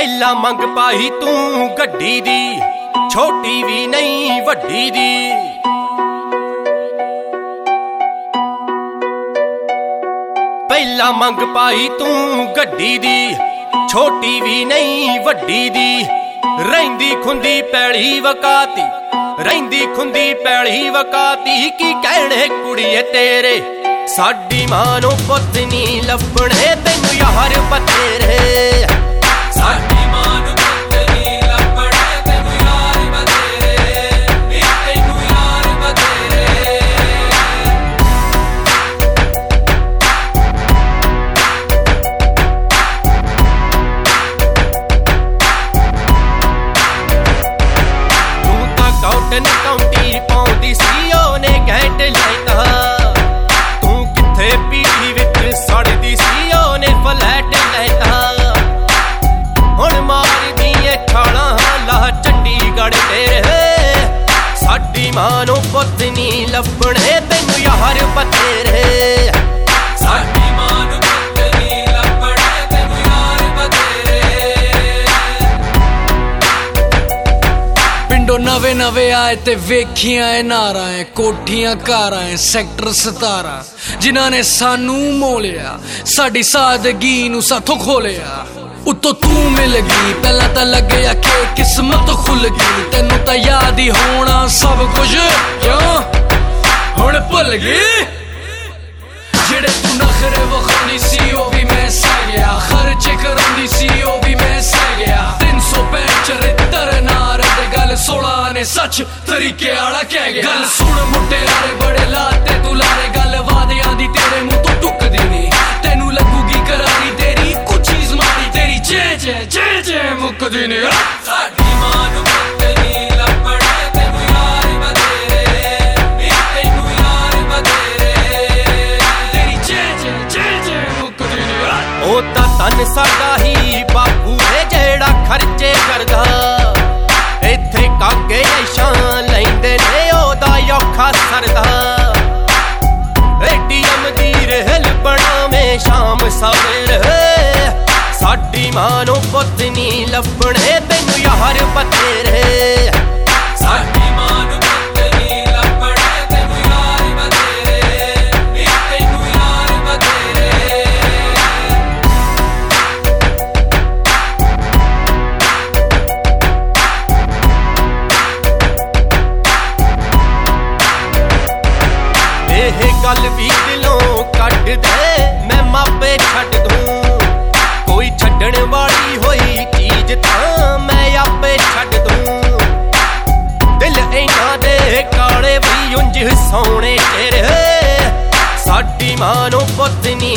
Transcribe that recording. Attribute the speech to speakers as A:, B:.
A: ਪਹਿਲਾਂ ਮੰਗ ਪਾਈ ਤੂੰ ਗੱਡੀ ਦੀ, ਛੋਟੀ ਵੀ ਨਹੀਂ, ਵੱਡੀ ਦੀ। ਪਹਿਲਾਂ ਮੰਗ ਪਾਈ ਤੂੰ ਗੱਡੀ ਦੀ, ਛੋਟੀ ਵੀ ਨਹੀਂ, ਵੱਡੀ ਦੀ। ਰਹਿੰਦੀ ਖੁੰਦੀ ਪੈਲੀ ਵਕਾਤੀ, ਰਹਿੰਦੀ ਖੁੰਦੀ ਪੈਲੀ ਵਕਾਤੀ, ਕੀ ਕਹਿਣੇ ਕੁੜੀਏ ਤੇਰੇ? ਸਾਡੀ ਮਾਂ ਨੂੰ ਪੁੱਤ ਨਹੀਂ ਲੱਭਣੇ, ਤੈਨੂੰ ਯਾਰ ਬਤੇਰੇ
B: ਸਾਡੀ
A: ਤਾਂ ਕਾਊਟਨ ਪਾਉਂਦੀ ਸੀ, ਉਹਨੇ ਗੈਂਟ ਲੈਤਾ ਤੂੰ ਕਿੱਥੇ ਪੀੜੀ ਵਿੱਚ ਸੜਦੀ ਸੀ, ਉਹਨੇ ਫਲੈਟ ਲੈਤਾ ਹੁਣ ਮਾਰਦੀ ਏ ਛਾਲਾਂ ਲਾ ਚੰਡੀਗੜ੍ਹ ਤੇਰੇ ਸਾਡੀ ਮਾਂ ਨੂੰ ਪੁੱਤ ਨਹੀਂ ਲੱਭਣੇ
C: ਨਵੇਂ ਨਵੇਂ ਆਏ ਤੇ ਵੇਖੀਆਂ ਐ ਨਾਰਾਂ ਐ, ਕੋਠੀਆਂ, ਕਾਰਾਂ ਐ, ਸੈਕਟਰ 17 ਜਿਨ੍ਹਾਂ ਨੇ ਸਾਨੂੰ ਮੋਲਿਆ, ਸਾਡੀ ਸਾਦਗੀ ਨੂੰ ਸਾਥੋਂ ਖੋਲਿਆ। ਉਤੋਂ ਤੂੰ ਮਿਲ ਗਈ, ਪਹਿਲਾਂ ਤਾਂ ਲੱਗਿਆ ਕਿ ਕਿਸਮਤ ਖੁੱਲ ਗਈ। ਤੈਨੂੰ ਤਾਂ ਯਾਦ ਹੀ ਹੋਣਾ ਸਭ ਕੁਝ, ਕਿਉਂ? ਹੁਣ ਭੁੱਲ ਗਈ? ਜਿਹੜੇ ਤੂੰ ਨਖਰੇ ਵਖਾਉਣੀ ਸੀ, ਉਹ ਵੀ ਮੈਂ ਸਹਿ ਗਿਆ। ਖਰਚੇ ਕਰਾਉਂਦੀ ਸੀ, ਉਹ ਵੀ ਮੈਂ ਸਹਿ ਗਿਆ। 365 ਚਰਿੱਤਰ ਨਾਰ ਤੇ ਗੱਲ 16 ਨੇ ਸੱਚ ਤਰੀਕੇ ਵਾਲਾ ਕਹਿ ਗਿਆ। ਗੱਲ ਸੁਣ ਮੁੰਡਿਆਰੇ ਬੜੇ ਲਾਤੇ ਤੂੰ ਲਾਰੇ ਗੱਲ ਵਾਦਿਆਂ ਦੀ ਤੇਰੇ ਮੂੰਹ ਤੋਂ ਟੁੱਕਦੀ ਨਹੀਂ ਤੈਨੂੰ ਲੱਗੂਗੀ ਕਰਾਰੀ ਤੇਰੀ ਕੁਝ ਚੀਜ਼ ਮਾਰੀ ਤੇਰੀ। ਚੇ ਚੇ ਚੇ ਚੇ ਮੁੱਕਦੀ ਨਹੀਂ
B: ਸਾਡੀ ਮਾਂ ਨੂੰ
A: ਉਹ ਤਾਂ ਤਨ ਸਾਡਾ ਹੀ ਸ਼ਾਮ ਸਵੇਰੇ ਸਾਡੀ ਮਾਂ ਨੂੰ ਪੁੱਤ ਨਹੀਂ ਲੱਭਣੇ, ਤੈਨੂੰ ਯਾਰ ਬਥੇਰੇ।
B: ਸਾਡੀ ਮਾਂ ਨੂੰ ਪੁੱਤ ਨਹੀਂ ਲੱਭਣੇ, ਤੈਨੂੰ ਯਾਰ ਬਤੇਰੇ ਨੀ ਤੈਨੂੰ ਯਾਰ ਬਤੇਰੇ
A: ਇਹ ਗੱਲ ਵੀ ਦਿਲੋਂ ਕੱਢ ਦੇ। मानो पत्नी